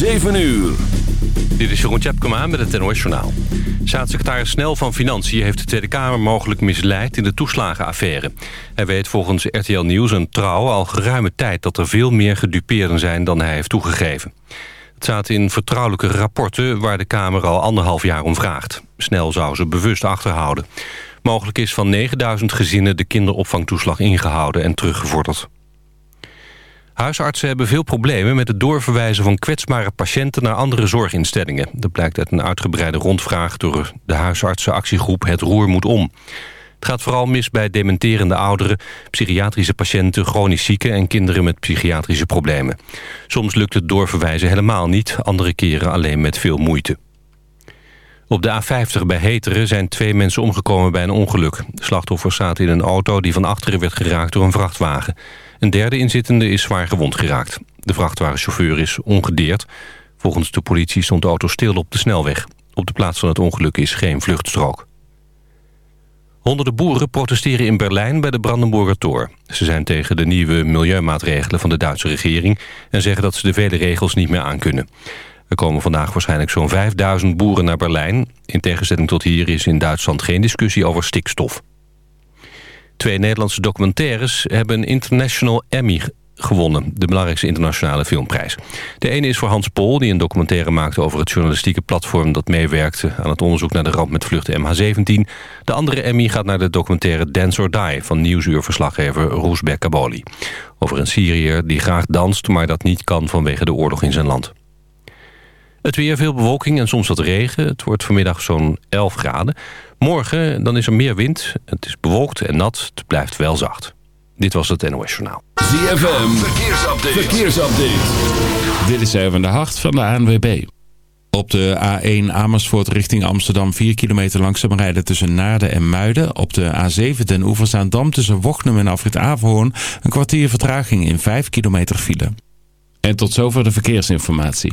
7 uur. Dit is Jeroen Tjepkema met het NOS Journaal. Staatssecretaris Snel van Financiën heeft de Tweede Kamer mogelijk misleid in de toeslagenaffaire. Hij weet volgens RTL Nieuws en Trouw al geruime tijd dat er veel meer gedupeerden zijn dan hij heeft toegegeven. Het staat in vertrouwelijke rapporten waar de Kamer al anderhalf jaar om vraagt. Snel zou ze bewust achterhouden. Mogelijk is van 9000 gezinnen de kinderopvangtoeslag ingehouden en teruggevorderd. Huisartsen hebben veel problemen met het doorverwijzen van kwetsbare patiënten naar andere zorginstellingen. Dat blijkt uit een uitgebreide rondvraag door de huisartsenactiegroep Het Roer Moet Om. Het gaat vooral mis bij dementerende ouderen, psychiatrische patiënten, chronisch zieken en kinderen met psychiatrische problemen. Soms lukt het doorverwijzen helemaal niet, andere keren alleen met veel moeite. Op de A50 bij Heteren zijn twee mensen omgekomen bij een ongeluk. De slachtoffers zaten in een auto die van achteren werd geraakt door een vrachtwagen. Een derde inzittende is zwaar gewond geraakt. De vrachtwagenchauffeur is ongedeerd. Volgens de politie stond de auto stil op de snelweg. Op de plaats van het ongeluk is geen vluchtstrook. Honderden boeren protesteren in Berlijn bij de Brandenburger Tor. Ze zijn tegen de nieuwe milieumaatregelen van de Duitse regering... en zeggen dat ze de vele regels niet meer aankunnen. Er komen vandaag waarschijnlijk zo'n 5000 boeren naar Berlijn. In tegenstelling tot hier is in Duitsland geen discussie over stikstof. Twee Nederlandse documentaires hebben een International Emmy gewonnen. De belangrijkste internationale filmprijs. De ene is voor Hans Pol, die een documentaire maakte over het journalistieke platform dat meewerkte aan het onderzoek naar de ramp met vlucht MH17. De andere Emmy gaat naar de documentaire Dance or Die van Nieuwsuur-verslaggever Roesbek Kaboli. Over een Syriër die graag danst, maar dat niet kan vanwege de oorlog in zijn land. Het weer, veel bewolking en soms wat regen. Het wordt vanmiddag zo'n 11 graden. Morgen dan is er meer wind. Het is bewolkt en nat. Het blijft wel zacht. Dit was het NOS Journaal. ZFM, verkeersupdate. verkeersupdate. Dit is even de hart van de ANWB. Op de A1 Amersfoort richting Amsterdam 4 kilometer langzaam rijden tussen Naarden en Muiden. Op de A7 Den Oeverzaandam tussen Wochnum en Afrit Averhoorn een kwartier vertraging in 5 kilometer file. En tot zover de verkeersinformatie.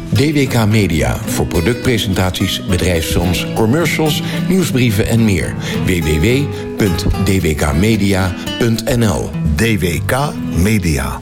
DWK Media voor productpresentaties, bedrijfsfilms, commercials, nieuwsbrieven en meer. www.dwkmedia.nl DWK Media.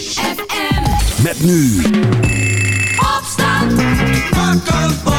ZFM. Met nu. Opstand. Wakker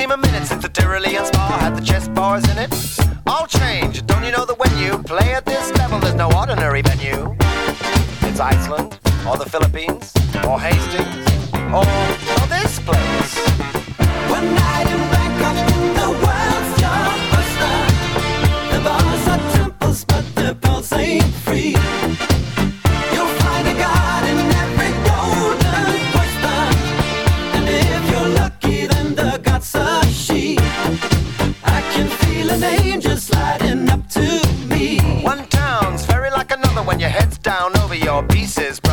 seem a minute since the Tyrolean spa had the chess bars in it. All change, don't you know that when you play at this level, there's no ordinary venue? It's Iceland, or the Philippines, or Hastings, or,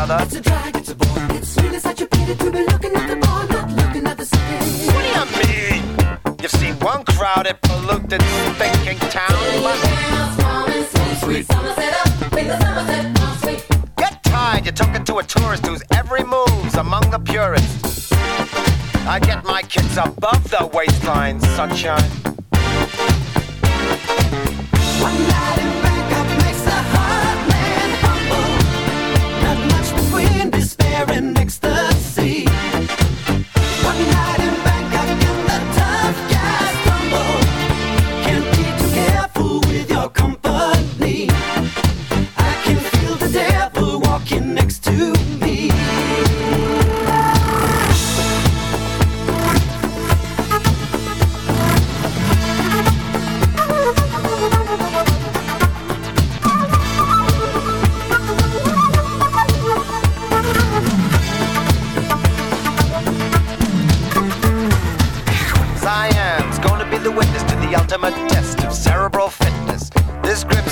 pieces, brother. It's a drag, it's a bore, it's really such a pity to be looking at the bar, not looking at the city. What do you mean? You've seen one crowded, polluted, stinking town. Oh, get tired, you're talking to a tourist whose every move's among the purists. I get my kids above the waistline, sunshine. One night in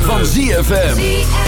Van ZFM.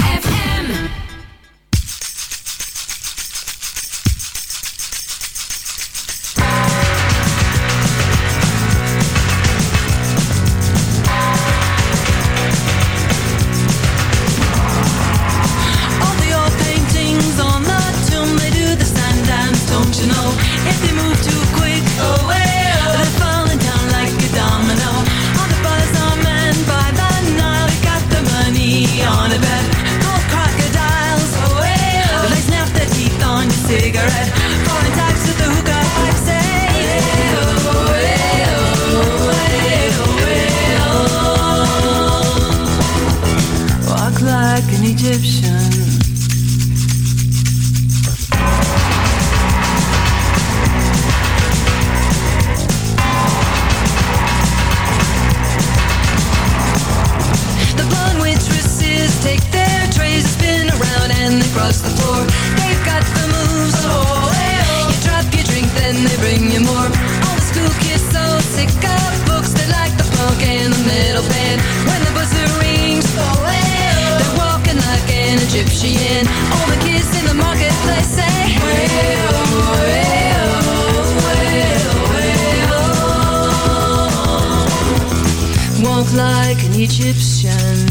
like an Egyptian.